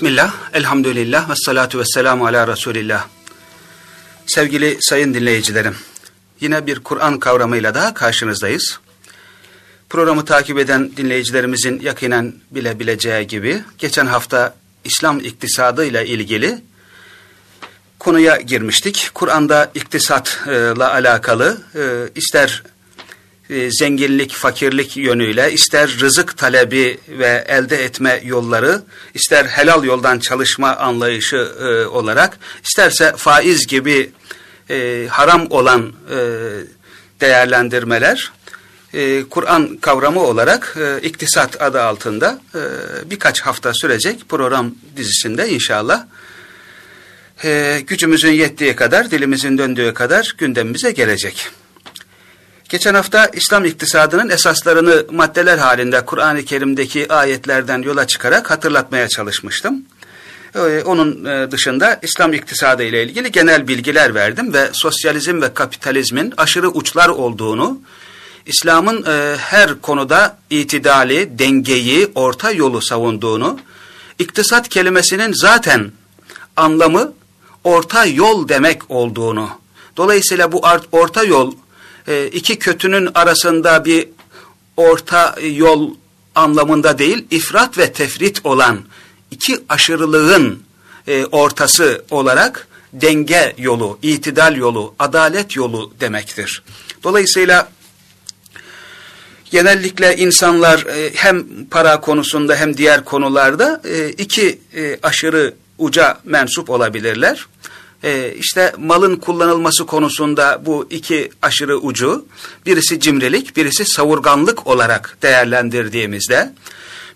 Bismillah, elhamdülillah ve salatu ve selamu ala Resulillah. Sevgili sayın dinleyicilerim, yine bir Kur'an kavramıyla daha karşınızdayız. Programı takip eden dinleyicilerimizin yakinen bilebileceği gibi, geçen hafta İslam iktisadı ile ilgili konuya girmiştik. Kur'an'da iktisatla alakalı e, ister e, zenginlik, fakirlik yönüyle, ister rızık talebi ve elde etme yolları, ister helal yoldan çalışma anlayışı e, olarak, isterse faiz gibi e, haram olan e, değerlendirmeler, e, Kur'an kavramı olarak e, iktisat adı altında e, birkaç hafta sürecek program dizisinde inşallah e, gücümüzün yettiği kadar, dilimizin döndüğü kadar gündemimize gelecek. Geçen hafta İslam iktisadının esaslarını maddeler halinde Kur'an-ı Kerim'deki ayetlerden yola çıkarak hatırlatmaya çalışmıştım. Onun e, dışında İslam iktisadı ile ilgili genel bilgiler verdim ve sosyalizm ve kapitalizmin aşırı uçlar olduğunu, İslam'ın e, her konuda itidali, dengeyi, orta yolu savunduğunu, iktisat kelimesinin zaten anlamı orta yol demek olduğunu, dolayısıyla bu orta yol e, iki kötünün arasında bir orta yol anlamında değil, ifrat ve tefrit olan iki aşırılığın e, ortası olarak denge yolu, itidal yolu, adalet yolu demektir. Dolayısıyla genellikle insanlar e, hem para konusunda hem diğer konularda e, iki aşırı uca mensup olabilirler e, işte malın kullanılması konusunda bu iki aşırı ucu, birisi cimrilik, birisi savurganlık olarak değerlendirdiğimizde,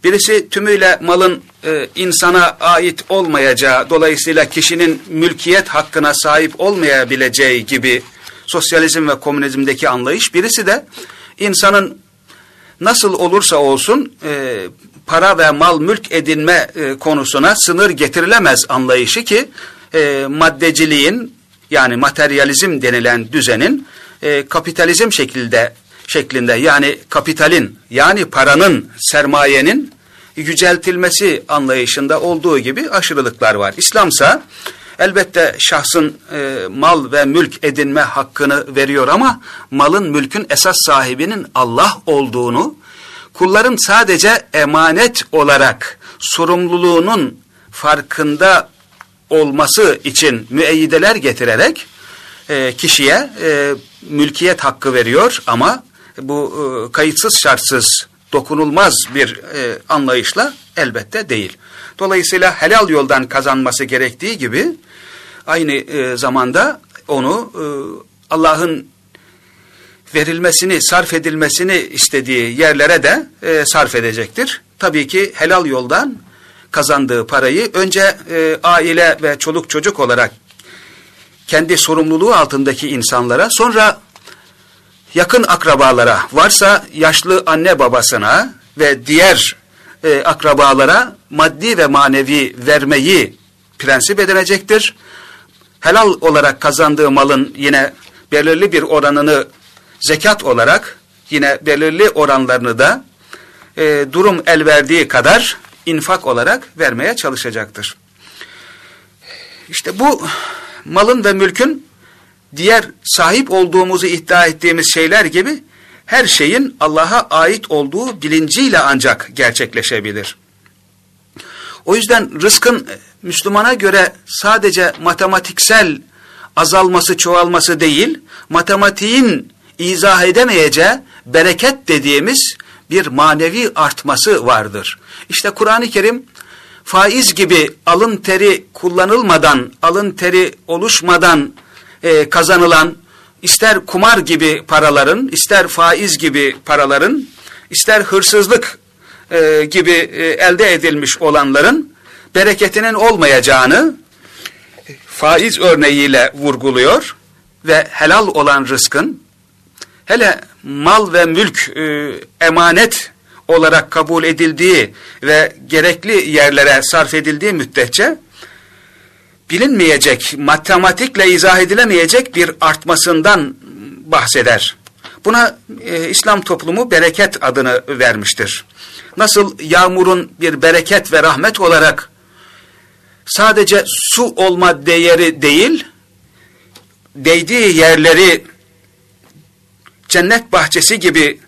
birisi tümüyle malın e, insana ait olmayacağı, dolayısıyla kişinin mülkiyet hakkına sahip olmayabileceği gibi sosyalizm ve komünizmdeki anlayış, birisi de insanın nasıl olursa olsun e, para ve mal mülk edinme e, konusuna sınır getirilemez anlayışı ki e, maddeciliğin yani materyalizm denilen düzenin e, kapitalizm şekilde şeklinde yani kapitalin yani paranın sermayenin yüceltilmesi anlayışında olduğu gibi aşırılıklar var. İslamsa elbette şahsın e, mal ve mülk edinme hakkını veriyor ama malın mülkün esas sahibinin Allah olduğunu kulların sadece emanet olarak sorumluluğunun farkında olması için müeyyideler getirerek e, kişiye e, mülkiyet hakkı veriyor ama bu e, kayıtsız şartsız dokunulmaz bir e, anlayışla elbette değil. Dolayısıyla helal yoldan kazanması gerektiği gibi aynı e, zamanda onu e, Allah'ın verilmesini, sarf edilmesini istediği yerlere de e, sarf edecektir. Tabii ki helal yoldan kazandığı parayı önce e, aile ve çoluk çocuk olarak kendi sorumluluğu altındaki insanlara sonra yakın akrabalara varsa yaşlı anne babasına ve diğer e, akrabalara maddi ve manevi vermeyi prensip edinecektir. Helal olarak kazandığı malın yine belirli bir oranını zekat olarak yine belirli oranlarını da e, durum el verdiği kadar infak olarak vermeye çalışacaktır. İşte bu malın ve mülkün diğer sahip olduğumuzu iddia ettiğimiz şeyler gibi her şeyin Allah'a ait olduğu bilinciyle ancak gerçekleşebilir. O yüzden rızkın Müslümana göre sadece matematiksel azalması çoğalması değil, matematiğin izah edemeyeceği bereket dediğimiz bir manevi artması vardır. İşte Kur'an-ı Kerim faiz gibi alın teri kullanılmadan, alın teri oluşmadan e, kazanılan ister kumar gibi paraların, ister faiz gibi paraların, ister hırsızlık e, gibi e, elde edilmiş olanların bereketinin olmayacağını faiz örneğiyle vurguluyor ve helal olan rızkın hele mal ve mülk e, emanet olarak kabul edildiği ve gerekli yerlere sarf edildiği müddetçe bilinmeyecek, matematikle izah edilemeyecek bir artmasından bahseder. Buna e, İslam toplumu bereket adını vermiştir. Nasıl yağmurun bir bereket ve rahmet olarak sadece su olma değeri değil, değdiği yerleri cennet bahçesi gibi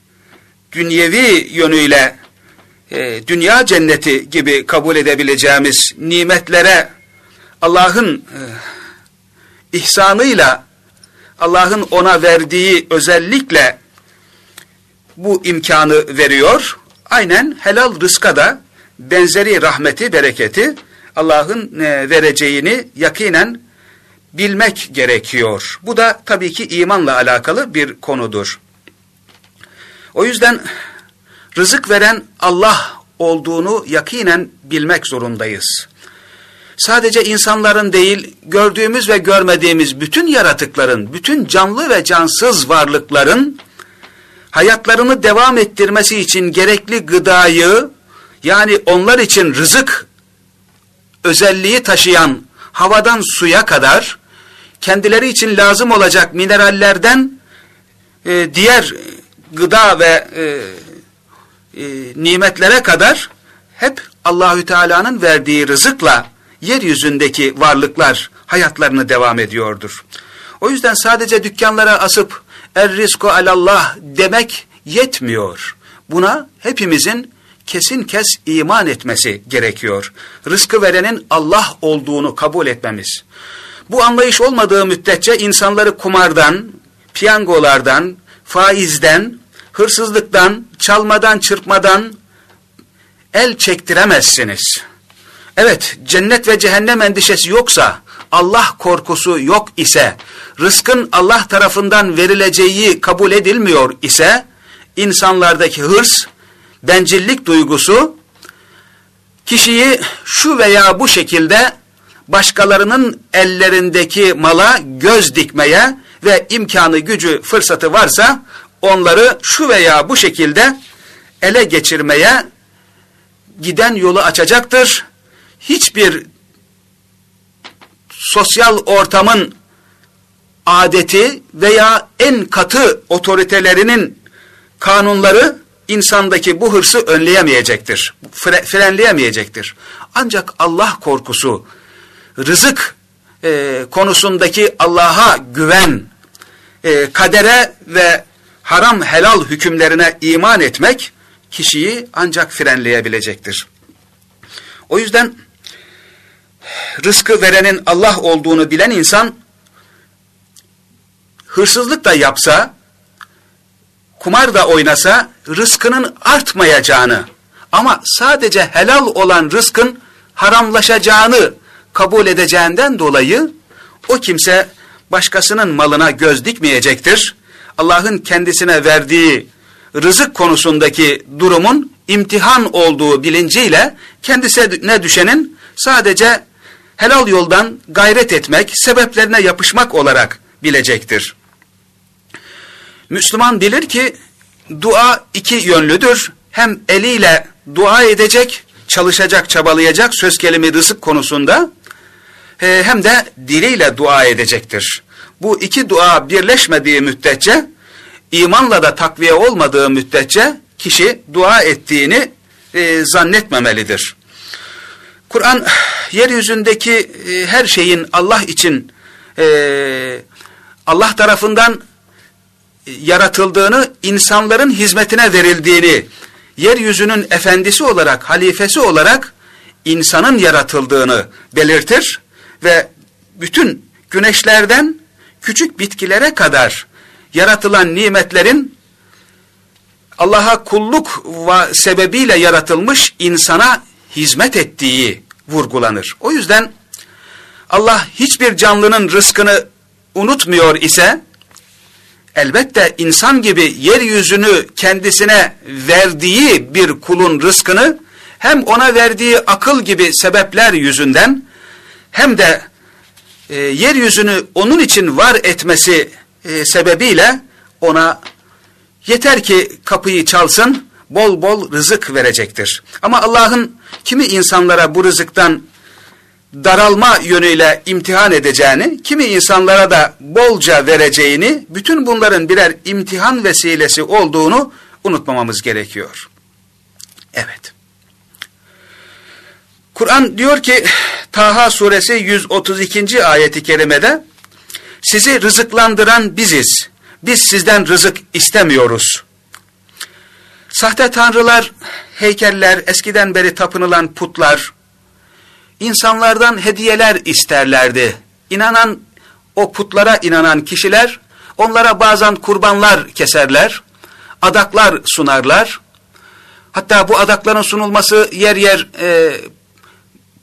dünyevi yönüyle e, dünya cenneti gibi kabul edebileceğimiz nimetlere Allah'ın e, ihsanıyla Allah'ın ona verdiği özellikle bu imkanı veriyor. Aynen helal rızka da benzeri rahmeti, bereketi Allah'ın e, vereceğini yakinen bilmek gerekiyor. Bu da tabii ki imanla alakalı bir konudur. O yüzden rızık veren Allah olduğunu yakinen bilmek zorundayız. Sadece insanların değil, gördüğümüz ve görmediğimiz bütün yaratıkların, bütün canlı ve cansız varlıkların hayatlarını devam ettirmesi için gerekli gıdayı, yani onlar için rızık özelliği taşıyan havadan suya kadar, kendileri için lazım olacak minerallerden e, diğer gıda ve e, e, nimetlere kadar hep Allahü Teala'nın verdiği rızıkla yeryüzündeki varlıklar hayatlarını devam ediyordur. O yüzden sadece dükkanlara asıp er rizku alallah demek yetmiyor. Buna hepimizin kesin kes iman etmesi gerekiyor. Rızkı verenin Allah olduğunu kabul etmemiz. Bu anlayış olmadığı müddetçe insanları kumardan, piyangolardan, faizden, hırsızlıktan, çalmadan, çırpmadan el çektiremezsiniz. Evet, cennet ve cehennem endişesi yoksa, Allah korkusu yok ise, rızkın Allah tarafından verileceği kabul edilmiyor ise, insanlardaki hırs, bencillik duygusu, kişiyi şu veya bu şekilde başkalarının ellerindeki mala göz dikmeye ve imkanı, gücü, fırsatı varsa onları şu veya bu şekilde ele geçirmeye giden yolu açacaktır. Hiçbir sosyal ortamın adeti veya en katı otoritelerinin kanunları insandaki bu hırsı önleyemeyecektir. Fre frenleyemeyecektir. Ancak Allah korkusu, rızık e, konusundaki Allah'a güven, e, kadere ve haram helal hükümlerine iman etmek kişiyi ancak frenleyebilecektir. O yüzden rızkı verenin Allah olduğunu bilen insan hırsızlık da yapsa, kumar da oynasa rızkının artmayacağını ama sadece helal olan rızkın haramlaşacağını kabul edeceğinden dolayı o kimse başkasının malına göz dikmeyecektir. Allah'ın kendisine verdiği rızık konusundaki durumun imtihan olduğu bilinciyle kendisine düşenin sadece helal yoldan gayret etmek, sebeplerine yapışmak olarak bilecektir. Müslüman bilir ki dua iki yönlüdür. Hem eliyle dua edecek, çalışacak, çabalayacak söz kelime rızık konusunda hem de diliyle dua edecektir. Bu iki dua birleşmediği müddetçe, imanla da takviye olmadığı müddetçe kişi dua ettiğini e, zannetmemelidir. Kur'an yeryüzündeki e, her şeyin Allah için e, Allah tarafından yaratıldığını, insanların hizmetine verildiğini, yeryüzünün efendisi olarak, halifesi olarak insanın yaratıldığını belirtir ve bütün güneşlerden küçük bitkilere kadar yaratılan nimetlerin Allah'a kulluk sebebiyle yaratılmış insana hizmet ettiği vurgulanır. O yüzden Allah hiçbir canlının rızkını unutmuyor ise elbette insan gibi yeryüzünü kendisine verdiği bir kulun rızkını hem ona verdiği akıl gibi sebepler yüzünden hem de e, yeryüzünü onun için var etmesi e, sebebiyle ona yeter ki kapıyı çalsın bol bol rızık verecektir. Ama Allah'ın kimi insanlara bu rızıktan daralma yönüyle imtihan edeceğini, kimi insanlara da bolca vereceğini, bütün bunların birer imtihan vesilesi olduğunu unutmamamız gerekiyor. Evet. Kur'an diyor ki, Taha suresi 132. ayeti kerimede sizi rızıklandıran biziz. Biz sizden rızık istemiyoruz. Sahte tanrılar, heykeller, eskiden beri tapınılan putlar, insanlardan hediyeler isterlerdi. İnanan, o putlara inanan kişiler, onlara bazen kurbanlar keserler, adaklar sunarlar. Hatta bu adakların sunulması yer yer e,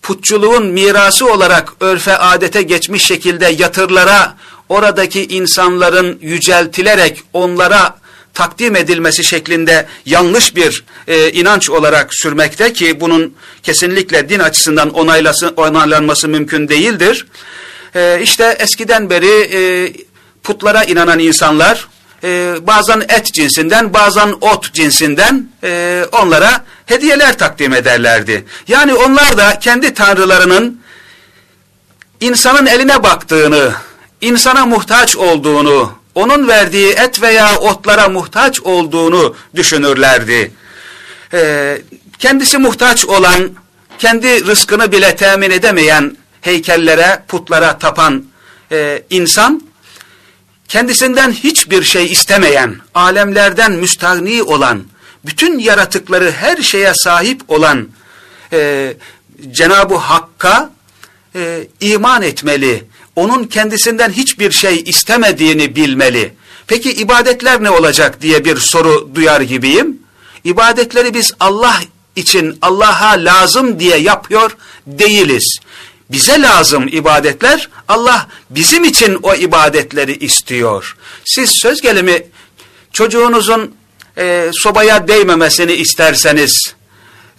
putçuluğun mirası olarak örfe adete geçmiş şekilde yatırlara, oradaki insanların yüceltilerek onlara takdim edilmesi şeklinde yanlış bir e, inanç olarak sürmekte ki bunun kesinlikle din açısından onaylası, onaylanması mümkün değildir. E, işte eskiden beri e, putlara inanan insanlar e, bazen et cinsinden bazen ot cinsinden e, onlara hediyeler takdim ederlerdi. Yani onlar da kendi tanrılarının insanın eline baktığını, insana muhtaç olduğunu, onun verdiği et veya otlara muhtaç olduğunu düşünürlerdi. Ee, kendisi muhtaç olan, kendi rızkını bile temin edemeyen heykellere, putlara tapan e, insan, kendisinden hiçbir şey istemeyen, alemlerden müstahni olan, bütün yaratıkları her şeye sahip olan e, Cenab-ı Hakk'a e, iman etmeli, onun kendisinden hiçbir şey istemediğini bilmeli. Peki ibadetler ne olacak diye bir soru duyar gibiyim. İbadetleri biz Allah için Allah'a lazım diye yapıyor değiliz. Bize lazım ibadetler, Allah bizim için o ibadetleri istiyor. Siz söz gelimi çocuğunuzun e, sobaya değmemesini isterseniz,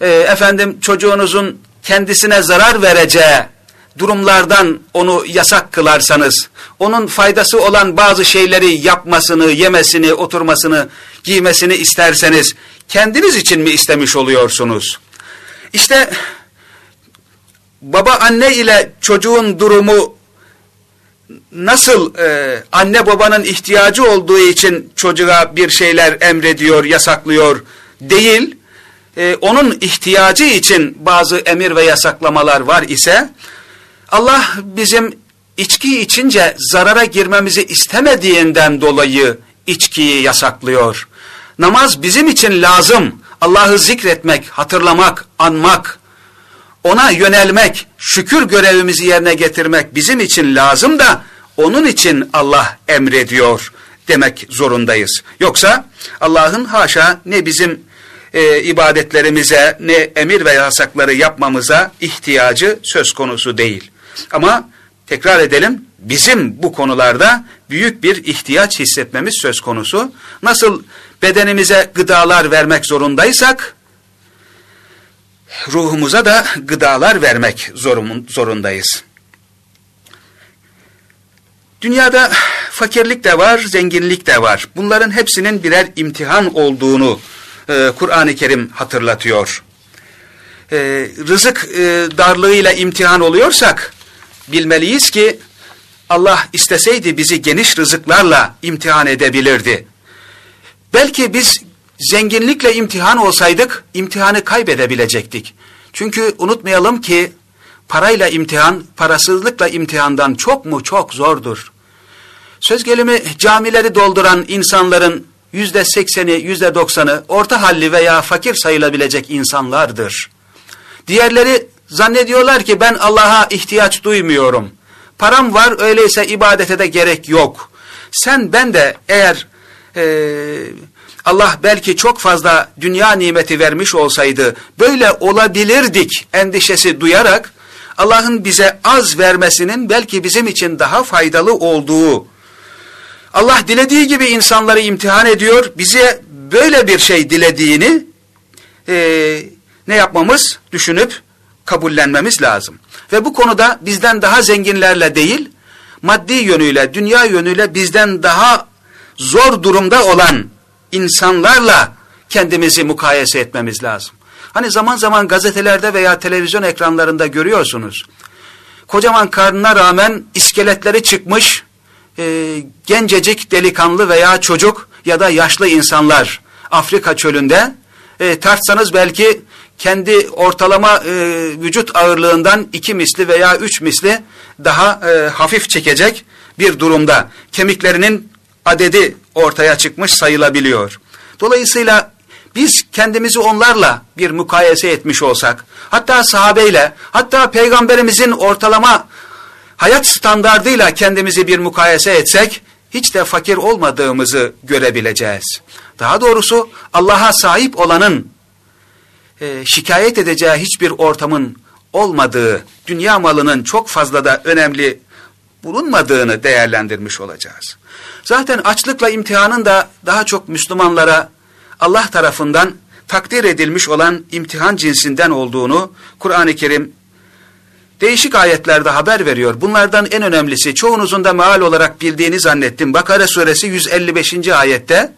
e, efendim çocuğunuzun kendisine zarar vereceği durumlardan onu yasak kılarsanız, onun faydası olan bazı şeyleri yapmasını, yemesini, oturmasını, giymesini isterseniz, kendiniz için mi istemiş oluyorsunuz? İşte baba anne ile çocuğun durumu nasıl e, anne babanın ihtiyacı olduğu için çocuğa bir şeyler emrediyor, yasaklıyor değil, e, onun ihtiyacı için bazı emir ve yasaklamalar var ise, Allah bizim içki içince zarara girmemizi istemediğinden dolayı içkiyi yasaklıyor. Namaz bizim için lazım. Allah'ı zikretmek, hatırlamak, anmak, ona yönelmek, şükür görevimizi yerine getirmek bizim için lazım da onun için Allah emrediyor demek zorundayız. Yoksa Allah'ın haşa ne bizim e, ibadetlerimize ne emir ve yasakları yapmamıza ihtiyacı söz konusu değil. Ama tekrar edelim bizim bu konularda büyük bir ihtiyaç hissetmemiz söz konusu. Nasıl bedenimize gıdalar vermek zorundaysak ruhumuza da gıdalar vermek zorundayız. Dünyada fakirlik de var, zenginlik de var. Bunların hepsinin birer imtihan olduğunu e, Kur'an-ı Kerim hatırlatıyor. E, rızık e, darlığıyla imtihan oluyorsak, bilmeliyiz ki Allah isteseydi bizi geniş rızıklarla imtihan edebilirdi. Belki biz zenginlikle imtihan olsaydık imtihanı kaybedebilecektik. Çünkü unutmayalım ki parayla imtihan, parasızlıkla imtihandan çok mu çok zordur. Söz gelimi camileri dolduran insanların yüzde sekseni, yüzde doksanı orta halli veya fakir sayılabilecek insanlardır. Diğerleri Zannediyorlar ki ben Allah'a ihtiyaç duymuyorum. Param var öyleyse ibadete de gerek yok. Sen ben de eğer e, Allah belki çok fazla dünya nimeti vermiş olsaydı böyle olabilirdik endişesi duyarak Allah'ın bize az vermesinin belki bizim için daha faydalı olduğu Allah dilediği gibi insanları imtihan ediyor. Bize böyle bir şey dilediğini e, ne yapmamız? Düşünüp kabullenmemiz lazım. Ve bu konuda bizden daha zenginlerle değil, maddi yönüyle, dünya yönüyle bizden daha zor durumda olan insanlarla kendimizi mukayese etmemiz lazım. Hani zaman zaman gazetelerde veya televizyon ekranlarında görüyorsunuz. Kocaman karnına rağmen iskeletleri çıkmış, e, gencecik delikanlı veya çocuk ya da yaşlı insanlar Afrika çölünde e, tartsanız belki kendi ortalama e, vücut ağırlığından iki misli veya üç misli daha e, hafif çekecek bir durumda. Kemiklerinin adedi ortaya çıkmış sayılabiliyor. Dolayısıyla biz kendimizi onlarla bir mukayese etmiş olsak, hatta sahabeyle, hatta peygamberimizin ortalama hayat standardıyla kendimizi bir mukayese etsek, hiç de fakir olmadığımızı görebileceğiz. Daha doğrusu Allah'a sahip olanın e, şikayet edeceği hiçbir ortamın olmadığı, dünya malının çok fazla da önemli bulunmadığını değerlendirmiş olacağız. Zaten açlıkla imtihanın da daha çok Müslümanlara Allah tarafından takdir edilmiş olan imtihan cinsinden olduğunu Kur'an-ı Kerim değişik ayetlerde haber veriyor. Bunlardan en önemlisi çoğunuzun da meal olarak bildiğini zannettim. Bakara suresi 155. ayette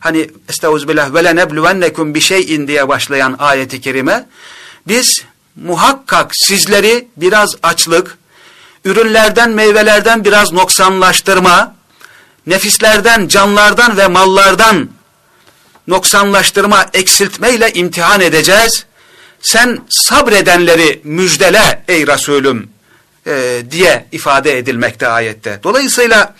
hani estağfirullah ve lenebluvennekum bir şeyin diye başlayan ayeti kerime biz muhakkak sizleri biraz açlık, ürünlerden meyvelerden biraz noksanlaştırma, nefislerden, canlardan ve mallardan noksanlaştırma, eksiltmeyle imtihan edeceğiz. Sen sabredenleri müjdele ey Resulüm e, diye ifade edilmekte ayette. Dolayısıyla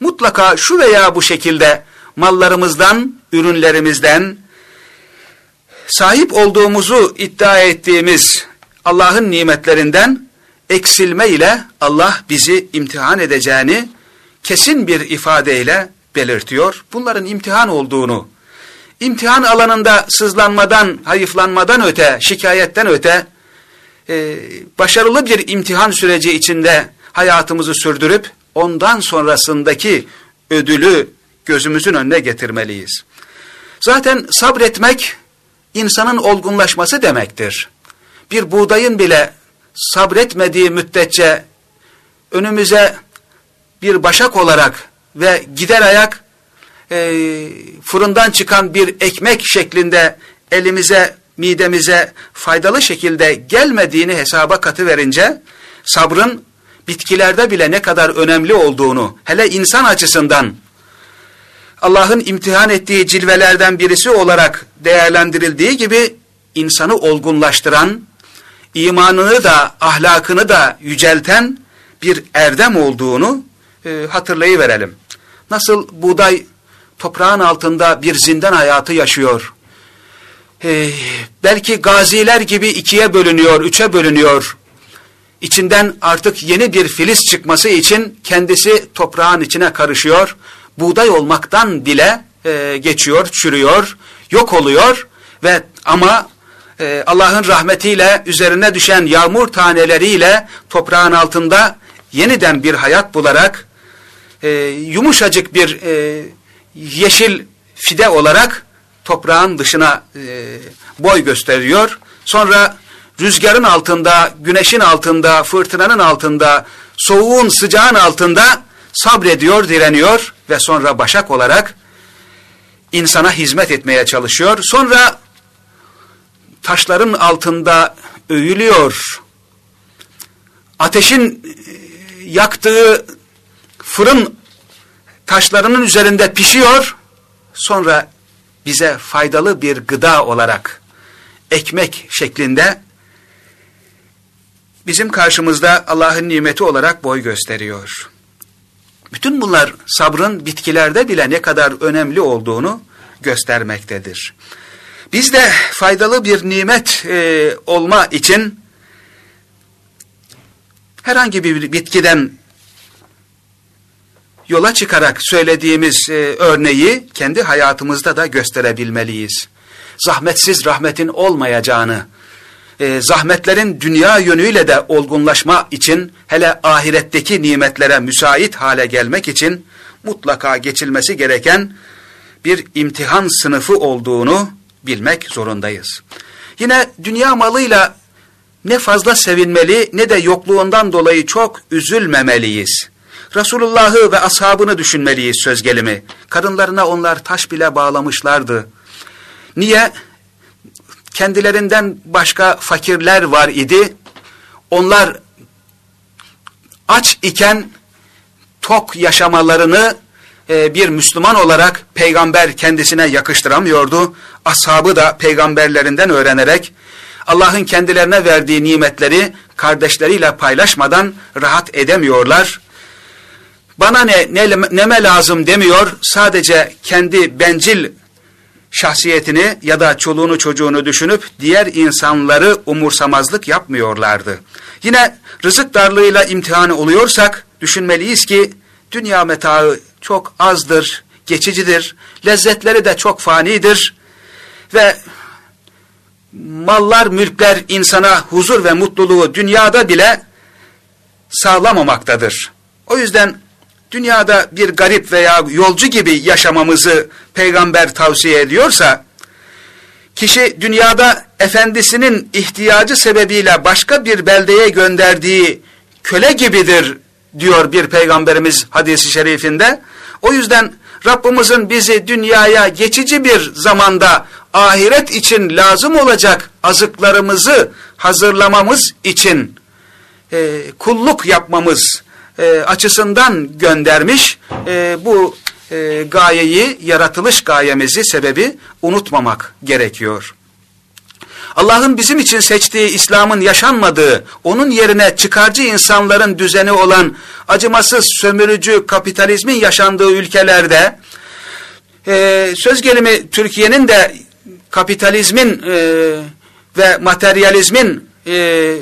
mutlaka şu veya bu şekilde mallarımızdan, ürünlerimizden, sahip olduğumuzu iddia ettiğimiz Allah'ın nimetlerinden eksilme ile Allah bizi imtihan edeceğini kesin bir ifadeyle belirtiyor. Bunların imtihan olduğunu, imtihan alanında sızlanmadan, hayıflanmadan öte, şikayetten öte, e, başarılı bir imtihan süreci içinde hayatımızı sürdürüp, ondan sonrasındaki ödülü gözümüzün önüne getirmeliyiz. Zaten sabretmek, insanın olgunlaşması demektir. Bir buğdayın bile sabretmediği müddetçe önümüze bir başak olarak ve gider ayak e, fırından çıkan bir ekmek şeklinde elimize, midemize faydalı şekilde gelmediğini hesaba katı verince sabrın bitkilerde bile ne kadar önemli olduğunu hele insan açısından Allah'ın imtihan ettiği cilvelerden birisi olarak değerlendirildiği gibi insanı olgunlaştıran, imanını da ahlakını da yücelten bir erdem olduğunu e, hatırlayıverelim. Nasıl buğday toprağın altında bir zindan hayatı yaşıyor. E, belki gaziler gibi ikiye bölünüyor, üçe bölünüyor. İçinden artık yeni bir filiz çıkması için kendisi toprağın içine karışıyor. Buğday olmaktan dile e, geçiyor, çürüyor, yok oluyor ve ama e, Allah'ın rahmetiyle üzerine düşen yağmur taneleriyle toprağın altında yeniden bir hayat bularak e, yumuşacık bir e, yeşil fide olarak toprağın dışına e, boy gösteriyor. Sonra rüzgarın altında, güneşin altında, fırtınanın altında, soğuğun sıcağın altında sabrediyor, direniyor ve sonra başak olarak insana hizmet etmeye çalışıyor. Sonra taşların altında öğülüyor. Ateşin e, yaktığı fırın taşlarının üzerinde pişiyor. Sonra bize faydalı bir gıda olarak ekmek şeklinde bizim karşımızda Allah'ın nimeti olarak boy gösteriyor. Bütün bunlar sabrın bitkilerde bile ne kadar önemli olduğunu göstermektedir. Biz de faydalı bir nimet e, olma için herhangi bir bitkiden yola çıkarak söylediğimiz e, örneği kendi hayatımızda da gösterebilmeliyiz. Zahmetsiz rahmetin olmayacağını, e, zahmetlerin dünya yönüyle de olgunlaşma için, hele ahiretteki nimetlere müsait hale gelmek için mutlaka geçilmesi gereken bir imtihan sınıfı olduğunu bilmek zorundayız. Yine dünya malıyla ne fazla sevinmeli ne de yokluğundan dolayı çok üzülmemeliyiz. Resulullah'ı ve ashabını düşünmeliyiz söz gelimi. Kadınlarına onlar taş bile bağlamışlardı. Niye? Kendilerinden başka fakirler var idi. Onlar aç iken tok yaşamalarını e, bir Müslüman olarak peygamber kendisine yakıştıramıyordu. Ashabı da peygamberlerinden öğrenerek Allah'ın kendilerine verdiği nimetleri kardeşleriyle paylaşmadan rahat edemiyorlar. Bana ne, ne neme lazım demiyor, sadece kendi bencil şahsiyetini ya da çoluğunu çocuğunu düşünüp diğer insanları umursamazlık yapmıyorlardı. Yine rızık darlığıyla imtihanı oluyorsak düşünmeliyiz ki dünya metaı çok azdır, geçicidir, lezzetleri de çok fanidir ve mallar, mülkler insana huzur ve mutluluğu dünyada bile sağlamamaktadır. O yüzden dünyada bir garip veya yolcu gibi yaşamamızı peygamber tavsiye ediyorsa, kişi dünyada efendisinin ihtiyacı sebebiyle başka bir beldeye gönderdiği köle gibidir diyor bir peygamberimiz hadisi şerifinde. O yüzden Rabbimizin bizi dünyaya geçici bir zamanda ahiret için lazım olacak azıklarımızı hazırlamamız için e, kulluk yapmamız e, açısından göndermiş. E, bu e, gayeyi, yaratılış gayemizi, sebebi unutmamak gerekiyor. Allah'ın bizim için seçtiği İslam'ın yaşanmadığı, onun yerine çıkarcı insanların düzeni olan acımasız sömürücü kapitalizmin yaşandığı ülkelerde, e, söz gelimi Türkiye'nin de kapitalizmin e, ve materyalizmin e,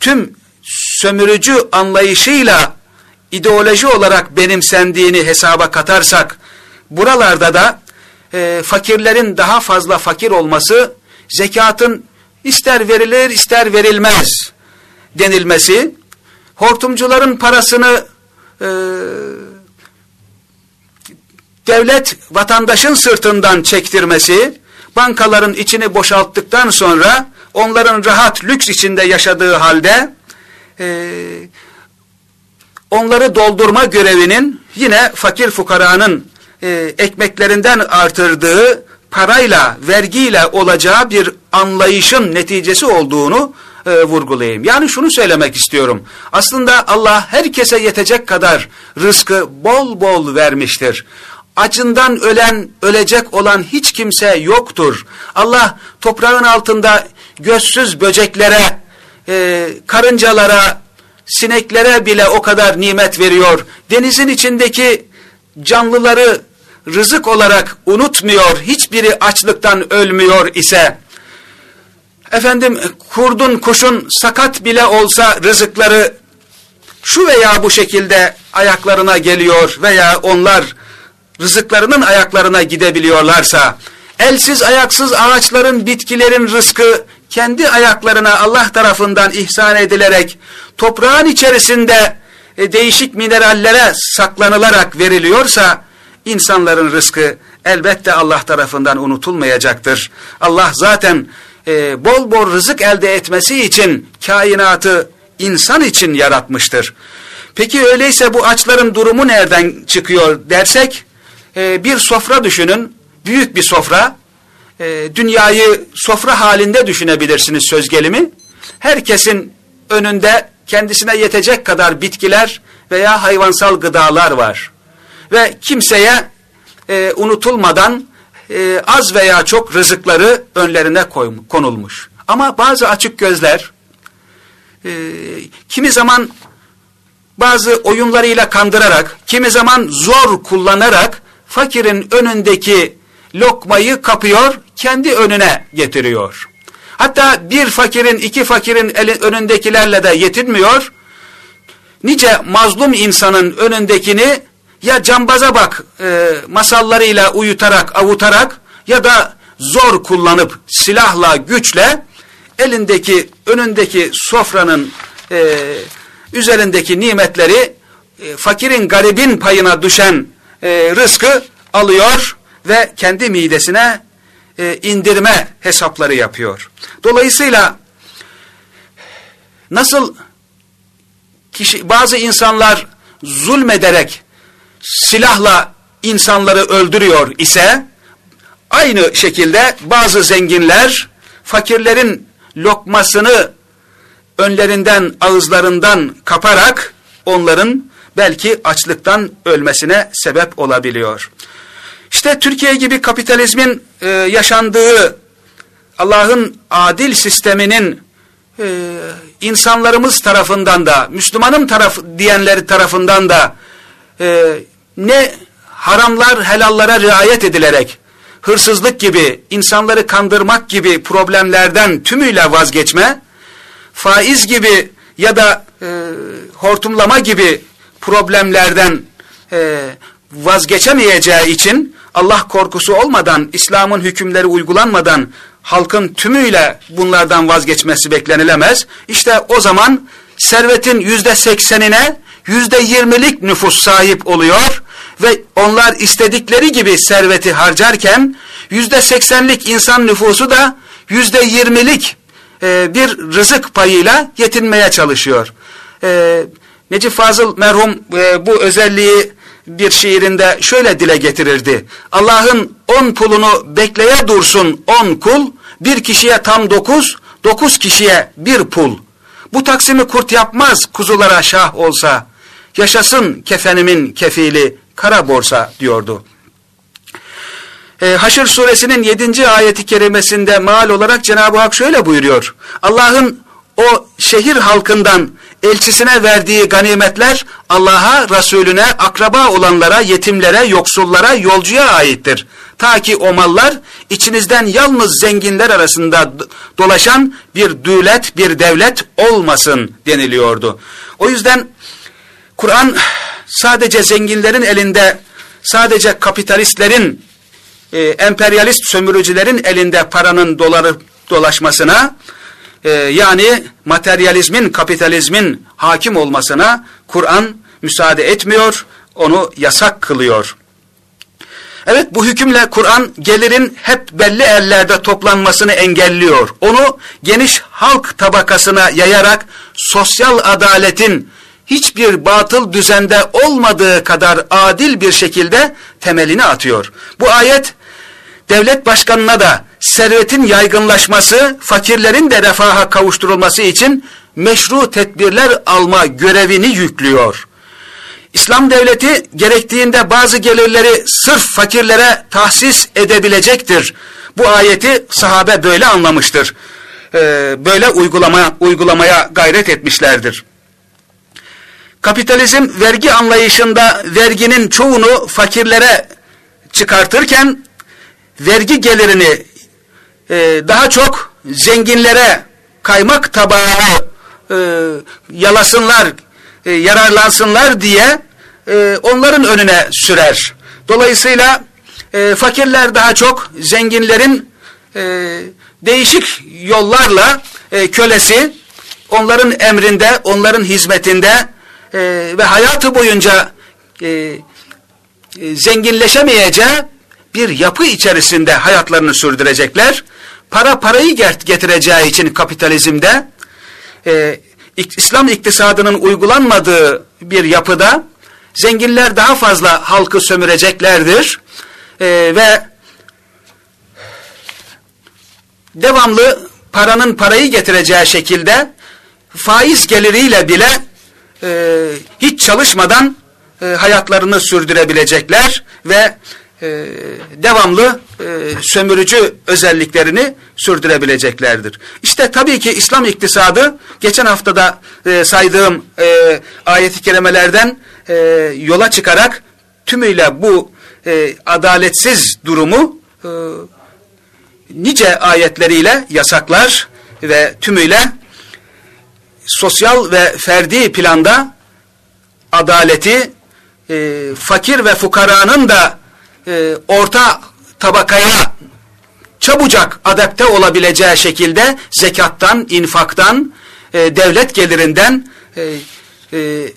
tüm sömürücü anlayışıyla ideoloji olarak benimsendiğini hesaba katarsak, buralarda da e, fakirlerin daha fazla fakir olması, zekatın ister verilir ister verilmez denilmesi, hortumcuların parasını e, devlet vatandaşın sırtından çektirmesi, bankaların içini boşalttıktan sonra onların rahat lüks içinde yaşadığı halde e, onları doldurma görevinin yine fakir fukaranın e, ekmeklerinden artırdığı parayla, vergiyle olacağı bir anlayışın neticesi olduğunu e, vurgulayayım. Yani şunu söylemek istiyorum. Aslında Allah herkese yetecek kadar rızkı bol bol vermiştir. Acından ölen, ölecek olan hiç kimse yoktur. Allah toprağın altında gözsüz böceklere, e, karıncalara, sineklere bile o kadar nimet veriyor. Denizin içindeki canlıları rızık olarak unutmuyor, hiçbiri açlıktan ölmüyor ise, efendim kurdun kuşun sakat bile olsa rızıkları şu veya bu şekilde ayaklarına geliyor veya onlar rızıklarının ayaklarına gidebiliyorlarsa, elsiz ayaksız ağaçların, bitkilerin rızkı kendi ayaklarına Allah tarafından ihsan edilerek toprağın içerisinde e, değişik minerallere saklanılarak veriliyorsa insanların rızkı elbette Allah tarafından unutulmayacaktır. Allah zaten e, bol bol rızık elde etmesi için kainatı insan için yaratmıştır. Peki öyleyse bu açların durumu nereden çıkıyor dersek e, bir sofra düşünün büyük bir sofra e, dünyayı sofra halinde düşünebilirsiniz söz gelimi. Herkesin önünde kendisine yetecek kadar bitkiler veya hayvansal gıdalar var. Ve kimseye e, unutulmadan e, az veya çok rızıkları önlerine konulmuş. Ama bazı açık gözler e, kimi zaman bazı oyunlarıyla kandırarak, kimi zaman zor kullanarak fakirin önündeki lokmayı kapıyor, kendi önüne getiriyor. Hatta bir fakirin, iki fakirin önündekilerle de yetinmiyor. Nice mazlum insanın önündekini ya cambaza bak e, masallarıyla uyutarak, avutarak ya da zor kullanıp silahla, güçle elindeki, önündeki sofranın e, üzerindeki nimetleri e, fakirin, garibin payına düşen e, rızkı alıyor ve kendi midesine e, indirme hesapları yapıyor. Dolayısıyla nasıl kişi, bazı insanlar zulmederek silahla insanları öldürüyor ise aynı şekilde bazı zenginler fakirlerin lokmasını önlerinden ağızlarından kaparak onların belki açlıktan ölmesine sebep olabiliyor. İşte Türkiye gibi kapitalizmin e, yaşandığı Allah'ın adil sisteminin e, insanlarımız tarafından da, Müslümanım taraf diyenleri tarafından da e, ne haramlar helallara riayet edilerek, hırsızlık gibi, insanları kandırmak gibi problemlerden tümüyle vazgeçme, faiz gibi ya da e, hortumlama gibi problemlerden e, vazgeçemeyeceği için Allah korkusu olmadan, İslam'ın hükümleri uygulanmadan halkın tümüyle bunlardan vazgeçmesi beklenilemez. İşte o zaman servetin yüzde seksenine yüzde yirmilik nüfus sahip oluyor ve onlar istedikleri gibi serveti harcarken yüzde seksenlik insan nüfusu da yüzde yirmilik e, bir rızık payıyla yetinmeye çalışıyor. Necip Fazıl merhum e, bu özelliği bir şiirinde şöyle dile getirirdi. Allah'ın on pulunu bekleye dursun on kul, bir kişiye tam dokuz, dokuz kişiye bir pul. Bu taksimi kurt yapmaz kuzulara şah olsa, yaşasın kefenimin kefili kara borsa diyordu. E, Haşr suresinin 7. ayeti kerimesinde mal olarak Cenab-ı Hak şöyle buyuruyor. Allah'ın o şehir halkından elçisine verdiği ganimetler Allah'a, Resulüne, akraba olanlara, yetimlere, yoksullara, yolcuya aittir. Ta ki o mallar içinizden yalnız zenginler arasında dolaşan bir dület, bir devlet olmasın deniliyordu. O yüzden Kur'an sadece zenginlerin elinde, sadece kapitalistlerin, e, emperyalist sömürücülerin elinde paranın doları dolaşmasına, e, yani materyalizmin, kapitalizmin hakim olmasına Kur'an müsaade etmiyor, onu yasak kılıyor. Evet bu hükümle Kur'an gelirin hep belli ellerde toplanmasını engelliyor. Onu geniş halk tabakasına yayarak sosyal adaletin hiçbir batıl düzende olmadığı kadar adil bir şekilde temelini atıyor. Bu ayet devlet başkanına da servetin yaygınlaşması, fakirlerin de refaha kavuşturulması için meşru tedbirler alma görevini yüklüyor. İslam devleti gerektiğinde bazı gelirleri sırf fakirlere tahsis edebilecektir. Bu ayeti sahabe böyle anlamıştır. Ee, böyle uygulama, uygulamaya gayret etmişlerdir. Kapitalizm vergi anlayışında verginin çoğunu fakirlere çıkartırken vergi gelirini e, daha çok zenginlere kaymak tabağı e, yalasınlar, e, yararlansınlar diye e, onların önüne sürer. Dolayısıyla e, fakirler daha çok zenginlerin e, değişik yollarla e, kölesi, onların emrinde, onların hizmetinde e, ve hayatı boyunca e, e, zenginleşemeyeceği bir yapı içerisinde hayatlarını sürdürecekler. Para parayı getireceği için kapitalizmde e, İslam iktisadının uygulanmadığı bir yapıda zenginler daha fazla halkı sömüreceklerdir e, ve devamlı paranın parayı getireceği şekilde faiz geliriyle bile e, hiç çalışmadan e, hayatlarını sürdürebilecekler ve e, devamlı e, sömürücü özelliklerini sürdürebileceklerdir. İşte tabii ki İslam iktisadı geçen haftada e, saydığım e, ayet-i kerimelerden e, yola çıkarak tümüyle bu e, adaletsiz durumu e, nice ayetleriyle yasaklar ve tümüyle sosyal ve ferdi planda adaleti e, fakir ve fukaranın da e, orta tabakaya çabucak adapte olabileceği şekilde zekattan, infaktan, e, devlet gelirinden e, e,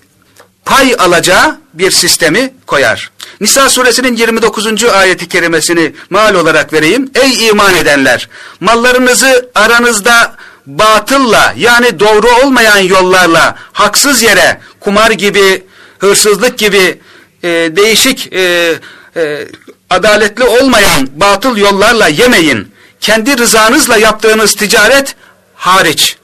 pay alacağı bir sistemi koyar. Nisa suresinin 29. ayeti kerimesini mal olarak vereyim. Ey iman edenler! Mallarınızı aranızda batılla yani doğru olmayan yollarla haksız yere kumar gibi, hırsızlık gibi e, değişik e, e, adaletli olmayan batıl yollarla yemeyin. Kendi rızanızla yaptığınız ticaret hariç.